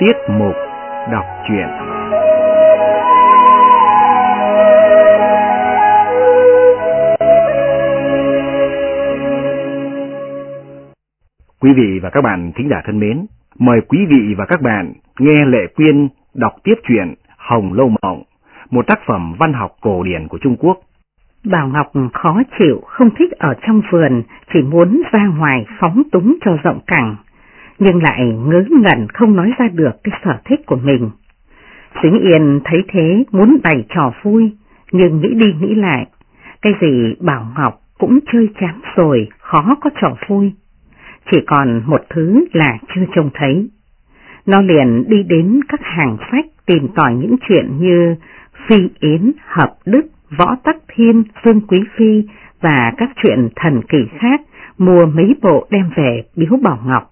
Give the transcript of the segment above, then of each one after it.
Tiết mục đọc truyện Quý vị và các bạn thính giả thân mến, mời quý vị và các bạn nghe Lệ Quyên đọc tiếp truyện Hồng Lâu Mộng, một tác phẩm văn học cổ điển của Trung Quốc. Bảo Ngọc khó chịu, không thích ở trong vườn, chỉ muốn ra ngoài phóng túng cho rộng cẳng nhưng lại ngớ ngẩn không nói ra được cái sở thích của mình. Dính Yên thấy thế muốn bày trò vui, nhưng nghĩ đi nghĩ lại, cái gì Bảo Ngọc cũng chơi chán rồi, khó có trò vui. Chỉ còn một thứ là chưa trông thấy. Nó liền đi đến các hàng sách tìm tòi những chuyện như Phi Yến, Hợp Đức, Võ Tắc Thiên, Dương Quý Phi và các chuyện thần kỳ khác, mua mấy bộ đem về biếu Bảo Ngọc.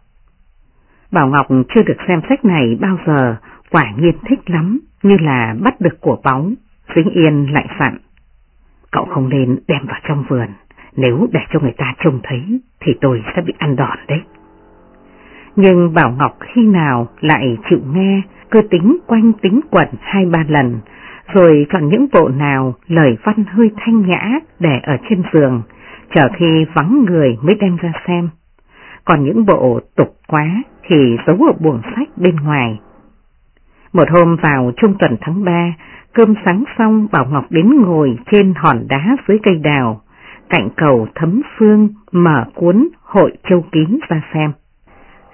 Bảo Ngọc chưa được xem sách này bao giờ, quả nhiên thích lắm, như là bắt được của bóng. Vĩnh Yên lại sẵn. Cậu không nên đem vào trong vườn, nếu để cho người ta trông thấy thì tôi sẽ bị ăn đòn đấy. Nhưng Bảo Ngọc khi nào lại chịu nghe, cơ tính quanh tính quẩn hai ba lần, rồi chọn những bộ nào lời văn hơi thanh nhã để ở trên giường, chờ khi vắng người mới đem ra xem. Còn những bộ tục quá thì giấu ở buồng sách bên ngoài. Một hôm vào trung tuần tháng 3, cơm sáng xong Bảo Ngọc đến ngồi trên hòn đá dưới cây đào, cạnh cầu thấm phương mở cuốn hội châu kín ra xem.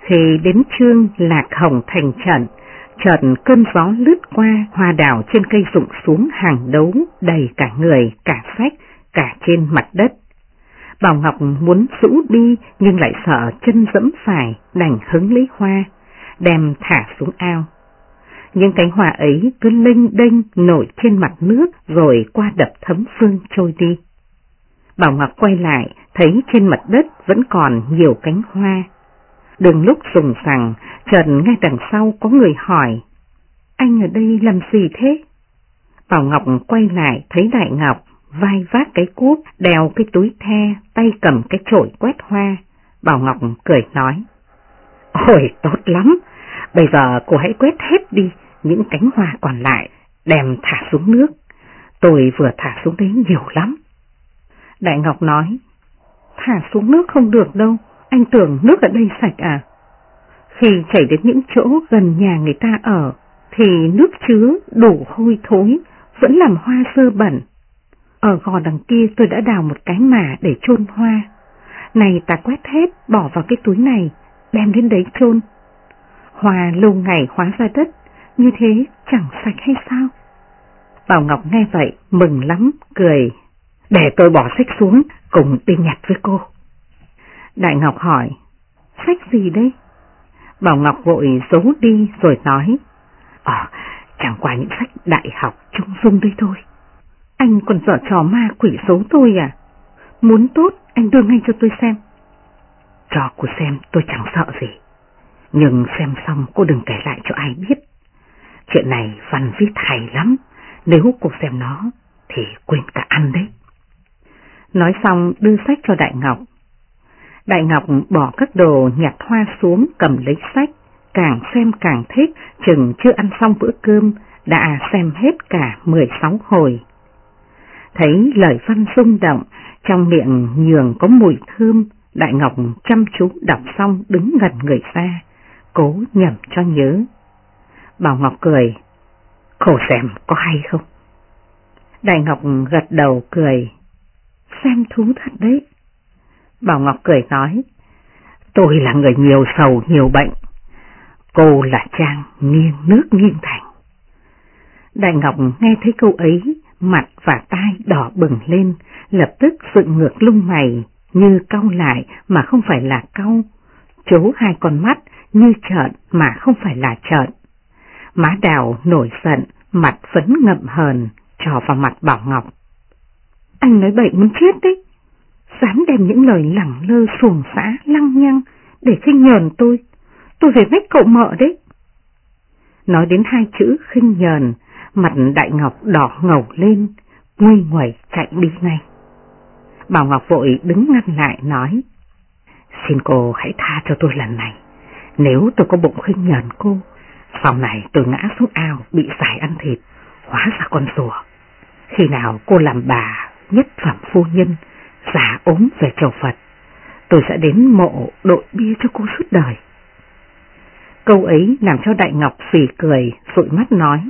Khi đến trương lạc hồng thành trận, chợt cơn gió lướt qua hoa đào trên cây rụng xuống hàng đấu đầy cả người, cả sách, cả trên mặt đất. Bảo Ngọc muốn rũ đi nhưng lại sợ chân dẫm phải, đành hứng lấy hoa, đem thả xuống ao. Những cánh hoa ấy cứ linh đênh nổi trên mặt nước rồi qua đập thấm phương trôi đi. Bảo Ngọc quay lại, thấy trên mặt đất vẫn còn nhiều cánh hoa. Đường lúc sùng sằng, trần ngay đằng sau có người hỏi, anh ở đây làm gì thế? Bảo Ngọc quay lại thấy Đại Ngọc vai vác cái cuốc, đeo cái túi the, tay cầm cái chổi quét hoa. Bảo Ngọc cười nói, Ôi tốt lắm, bây giờ cô hãy quét hết đi những cánh hoa còn lại, đem thả xuống nước. Tôi vừa thả xuống đấy nhiều lắm. Đại Ngọc nói, thả xuống nước không được đâu, anh tưởng nước ở đây sạch à? Khi chảy đến những chỗ gần nhà người ta ở, thì nước chứa đủ hôi thối, vẫn làm hoa sơ bẩn. Ở gò đằng kia tôi đã đào một cái mả để chôn hoa. Này ta quét hết, bỏ vào cái túi này, đem đến đấy chôn. Hoa lâu ngày hóa ra đất, như thế chẳng sạch hay sao? Bảo Ngọc nghe vậy, mừng lắm, cười. Để tôi bỏ sách xuống, cùng đi nhặt với cô. Đại Ngọc hỏi, sách gì đấy? Bảo Ngọc vội giấu đi rồi nói, Ờ, chẳng qua những sách đại học trung dung đây thôi. Anh còn dở trò ma quỷ xấu tôi à? Muốn tốt, anh đưa ngay cho tôi xem. trò của xem tôi chẳng sợ gì. Nhưng xem xong cô đừng kể lại cho ai biết. Chuyện này văn viết hay lắm. Nếu cô xem nó thì quên cả ăn đấy. Nói xong đưa sách cho Đại Ngọc. Đại Ngọc bỏ các đồ nhặt hoa xuống cầm lấy sách, càng xem càng thích, chừng chưa ăn xong bữa cơm, đã xem hết cả 16 hồi thấy lời văn rung động, trong miệng nhường có mùi thơm, Đại Ngọc chăm chú đọc xong đứng gần người ra, cố nhầm cho nhớ. Bảo Ngọc cười, khổ xem có hay không? Đại Ngọc gật đầu cười, xem thú thật đấy. Bảo Ngọc cười nói, tôi là người nhiều sầu nhiều bệnh, cô là Trang nghiêng nước nghiêng thành. Đại Ngọc nghe thấy câu ấy, mặt và tai đỏ bừng lên, lập tức dựng ngược lung mày, như cau lại mà không phải là cau, chố hai con mắt như trợn mà không phải là trợn. Má đào nổi giận, mặt phấn ngậm hờn, trò vào mặt Bảo Ngọc. Anh nói bậy muốn chết đấy, dám đem những lời lẳng lơ xuồng xã lăng nhăng để khinh nhờn tôi, tôi về vách cậu mợ đấy. Nói đến hai chữ khinh nhờn, mặt Đại Ngọc đỏ ngầu lên, nguy nguẩy chạy đi ngay. Bảo Ngọc vội đứng ngăn lại nói, xin cô hãy tha cho tôi lần này, nếu tôi có bụng khinh nhờn cô, Sau này tôi ngã xuống ao bị giải ăn thịt, hóa ra con rùa. Khi nào cô làm bà nhất phẩm phu nhân, giả ốm về chầu Phật, tôi sẽ đến mộ đội bia cho cô suốt đời. Câu ấy làm cho Đại Ngọc phì cười, rụi mắt nói.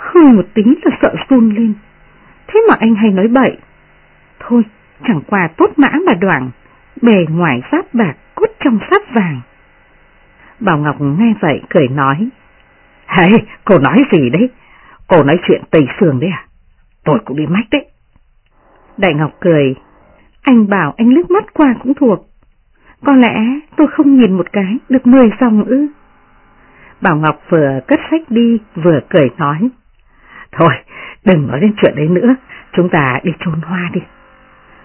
Hơi một tí là sợ run lên, thế mà anh hay nói bậy. Thôi, chẳng qua tốt mã mà đoạn, bề ngoài giáp bạc, cốt trong sáp vàng. Bảo Ngọc nghe vậy cười nói. Hey, cô nói gì đấy? Cô nói chuyện Tây sườn đấy à? Tôi cũng bị mách đấy. Đại Ngọc cười. Anh bảo anh lướt mắt qua cũng thuộc. Có lẽ tôi không nhìn một cái được mười dòng ư. Bảo Ngọc vừa cất sách đi vừa cười nói. Thôi, đừng nói đến chuyện đấy nữa, chúng ta đi chôn hoa đi.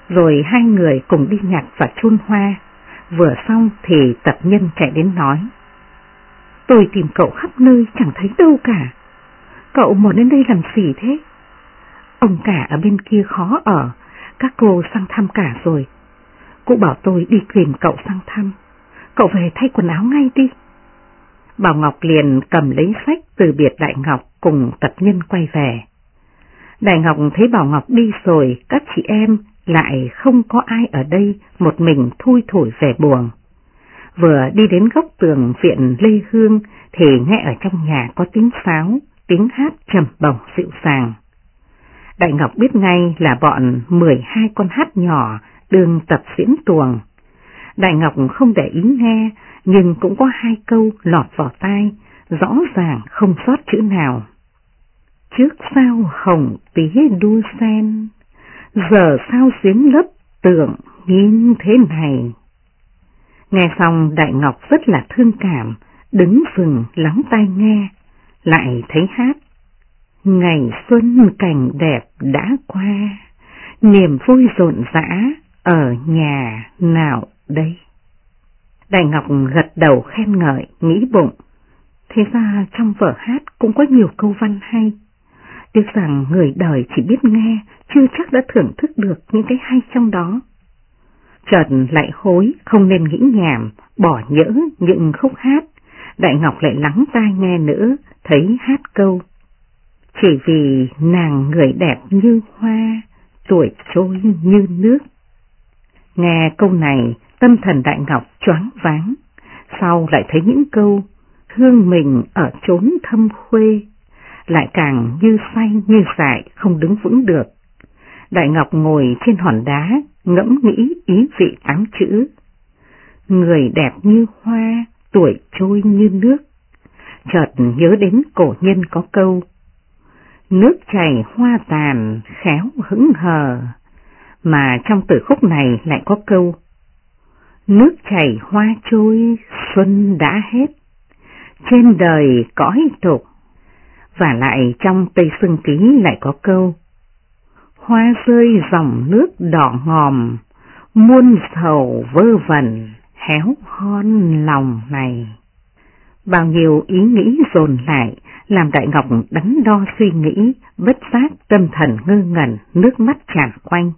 Rồi hai người cùng đi nhặt và chôn hoa. Vừa xong thì tập nhân chạy đến nói. Tôi tìm cậu khắp nơi chẳng thấy đâu cả. Cậu muốn đến đây làm gì thế? Ông cả ở bên kia khó ở, các cô sang thăm cả rồi. Cụ bảo tôi đi tìm cậu sang thăm. Cậu về thay quần áo ngay đi. Bảo Ngọc liền cầm lấy sách từ biệt Đại Ngọc cùng tập nhân quay về. Đại Ngọc thấy Bảo Ngọc đi rồi, các chị em lại không có ai ở đây, một mình thui thổi về buồn. Vừa đi đến góc tường viện Lê Hương thì nghe ở trong nhà có tiếng pháo, tiếng hát trầm bổng dịu dàng. Đại Ngọc biết ngay là bọn 12 con hát nhỏ đường tập diễn tuồng. Đại Ngọc không để ý nghe, nhưng cũng có hai câu lọt vào tai, rõ ràng không sót chữ nào. Trước sao hồng tía đua sen, giờ sao giếng lấp tượng như thế này. Nghe xong Đại Ngọc rất là thương cảm, đứng phừng lắng tai nghe, lại thấy hát. Ngày xuân cảnh đẹp đã qua, niềm vui rộn rã ở nhà nào đây? Đại Ngọc gật đầu khen ngợi, nghĩ bụng. Thế ra trong vở hát cũng có nhiều câu văn hay. Tiếc rằng người đời chỉ biết nghe, chưa chắc đã thưởng thức được những cái hay trong đó. Trần lại hối, không nên nghĩ nhảm, bỏ nhỡ những khúc hát. Đại Ngọc lại lắng tai nghe nữa, thấy hát câu. Chỉ vì nàng người đẹp như hoa, tuổi trôi như nước. Nghe câu này, tâm thần Đại Ngọc choáng váng, sau lại thấy những câu thương mình ở chốn thâm khuê, lại càng như say như dại không đứng vững được. Đại Ngọc ngồi trên hòn đá, ngẫm nghĩ ý vị ám chữ. Người đẹp như hoa, tuổi trôi như nước. Chợt nhớ đến cổ nhân có câu. Nước chảy hoa tàn, khéo hững hờ. Mà trong từ khúc này lại có câu. Nước chảy hoa trôi, xuân đã hết. Trên đời cõi tục. Và lại trong Tây Sương Ký lại có câu hoa rơi dòng nước đỏ ngòm, muôn sầu vơ vẩn, héo hon lòng này. Bao nhiêu ý nghĩ dồn lại, làm Đại Ngọc đắn đo suy nghĩ, bất giác tâm thần ngơ ngẩn, nước mắt tràn quanh.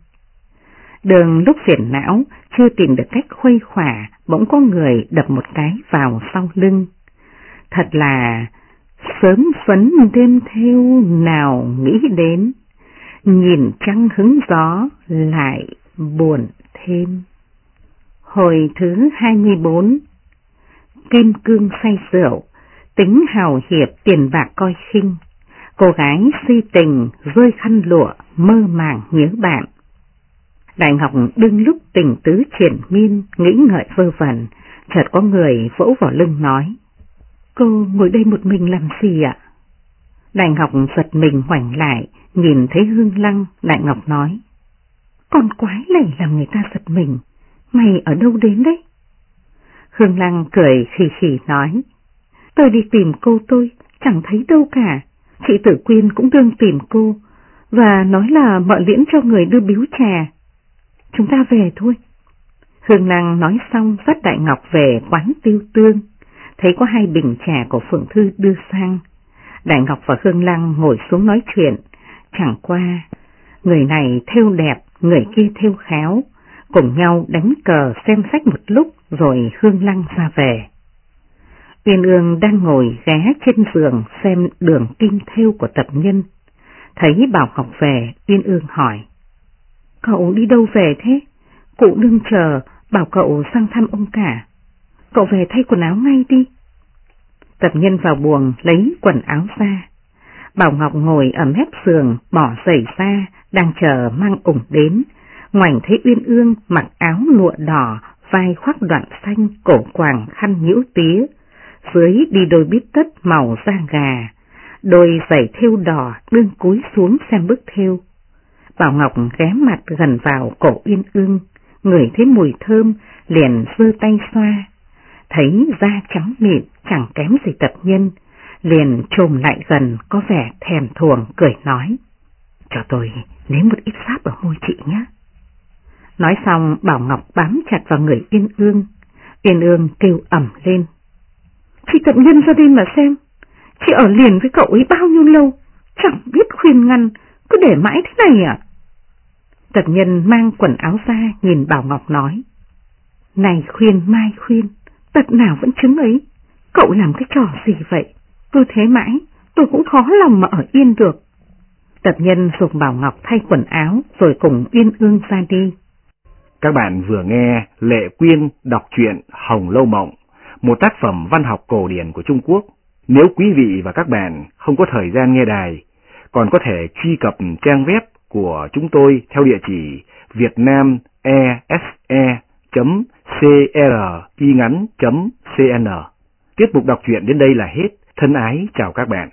Đường lúc phiền não, chưa tìm được cách khuây khỏa, bỗng có người đập một cái vào sau lưng. Thật là sớm phấn đêm theo nào nghĩ đến nhìn trăng hứng gió lại buồn thêm. Hồi thứ 24 Kim cương say rượu, tính hào hiệp tiền bạc coi khinh, cô gái si tình rơi khăn lụa mơ màng nhớ bạn. Đại Ngọc đương lúc tình tứ triển miên, nghĩ ngợi vơ vẩn, chợt có người vỗ vào lưng nói. Cô ngồi đây một mình làm gì ạ? Đại Ngọc giật mình hoảnh lại, nhìn thấy Hương Lăng, Đại Ngọc nói. Con quái này làm người ta giật mình, mày ở đâu đến đấy? Hương Lăng cười khì khì nói. Tôi đi tìm cô tôi, chẳng thấy đâu cả. Chị Tử Quyên cũng đương tìm cô, và nói là mợ liễn cho người đưa biếu trà. Chúng ta về thôi. Hương Lăng nói xong dắt Đại Ngọc về quán tiêu tương, thấy có hai bình trà của Phượng Thư đưa sang. Đại Ngọc và Hương Lăng ngồi xuống nói chuyện, chẳng qua, người này theo đẹp, người kia theo khéo, cùng nhau đánh cờ xem sách một lúc rồi Hương Lăng ra về. Uyên Ương đang ngồi ghé trên giường xem đường kinh theo của tập nhân. Thấy Bảo Ngọc về, Uyên Ương hỏi. Cậu đi đâu về thế? Cụ đương chờ, bảo cậu sang thăm ông cả. Cậu về thay quần áo ngay đi. Tập nhân vào buồng lấy quần áo ra. Bảo Ngọc ngồi ở mép giường, bỏ giày ra, đang chờ mang ủng đến. Ngoảnh thấy Uyên Ương mặc áo lụa đỏ, vai khoác đoạn xanh, cổ quàng khăn nhũ tía. Dưới đi đôi bít tất màu da gà, đôi giày thêu đỏ đương cúi xuống xem bức thêu. Bảo Ngọc ghé mặt gần vào cổ Uyên Ương, ngửi thấy mùi thơm, liền giơ tay xoa. Thấy da trắng mịn chẳng kém gì tập nhân, liền trồm lại gần có vẻ thèm thuồng cười nói. Cho tôi nếm một ít sáp ở môi chị nhé. Nói xong Bảo Ngọc bám chặt vào người Yên Ương, Yên Ương kêu ẩm lên. Chị tập nhân ra đây mà xem, chị ở liền với cậu ấy bao nhiêu lâu, chẳng biết khuyên ngăn, cứ để mãi thế này à? Tập nhân mang quần áo ra nhìn Bảo Ngọc nói. Này khuyên mai khuyên, tật nào vẫn chứng ấy, cậu làm cái trò gì vậy? Cứ thế mãi, tôi cũng khó lòng mà ở yên được. Tập nhân dùng Bảo Ngọc thay quần áo rồi cùng Uyên Ương ra đi. Các bạn vừa nghe Lệ Quyên đọc truyện Hồng Lâu Mộng, một tác phẩm văn học cổ điển của Trung Quốc. Nếu quý vị và các bạn không có thời gian nghe đài, còn có thể truy cập trang web của chúng tôi theo địa chỉ vietnamese.com vietnamese.cringắn.cn. Tiết mục đọc truyện đến đây là hết. Thân ái chào các bạn.